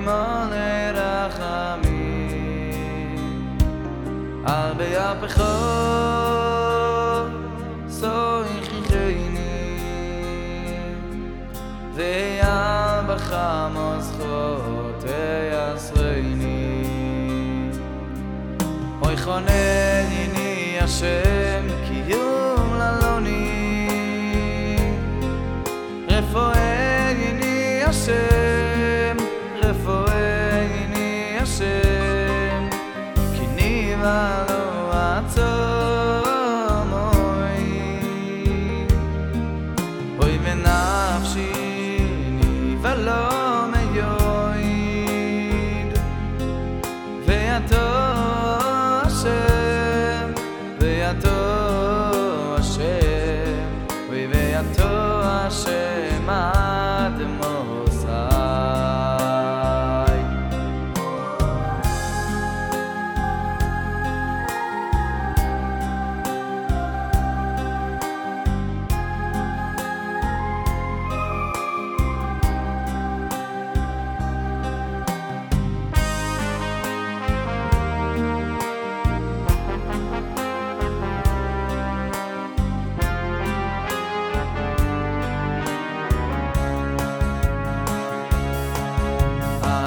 מולה רחמים על ביפך סוי חיכני ויעל בחמוס חוט ויעשרני אוי חונני השם ניבה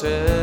said.